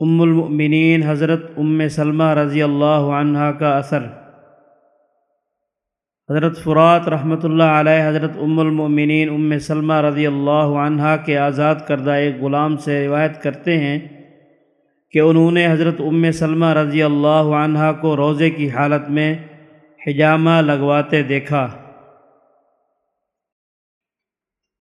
ام المؤمنین حضرت ام سلمہ رضی اللہ عنہ کا اثر۔ حضرت فرات رحمۃ اللہ علیہ، حضرت ام المؤمنین ام سلمہ رضی اللہ عنہ کے آزاد کردہ ایک غلام سے روایت کرتے ہیں کہ انہوں نے حضرت ام سلمہ رضی اللہ عنہ کو روزے کی حالت میں حجامہ لگواتے دیکھا۔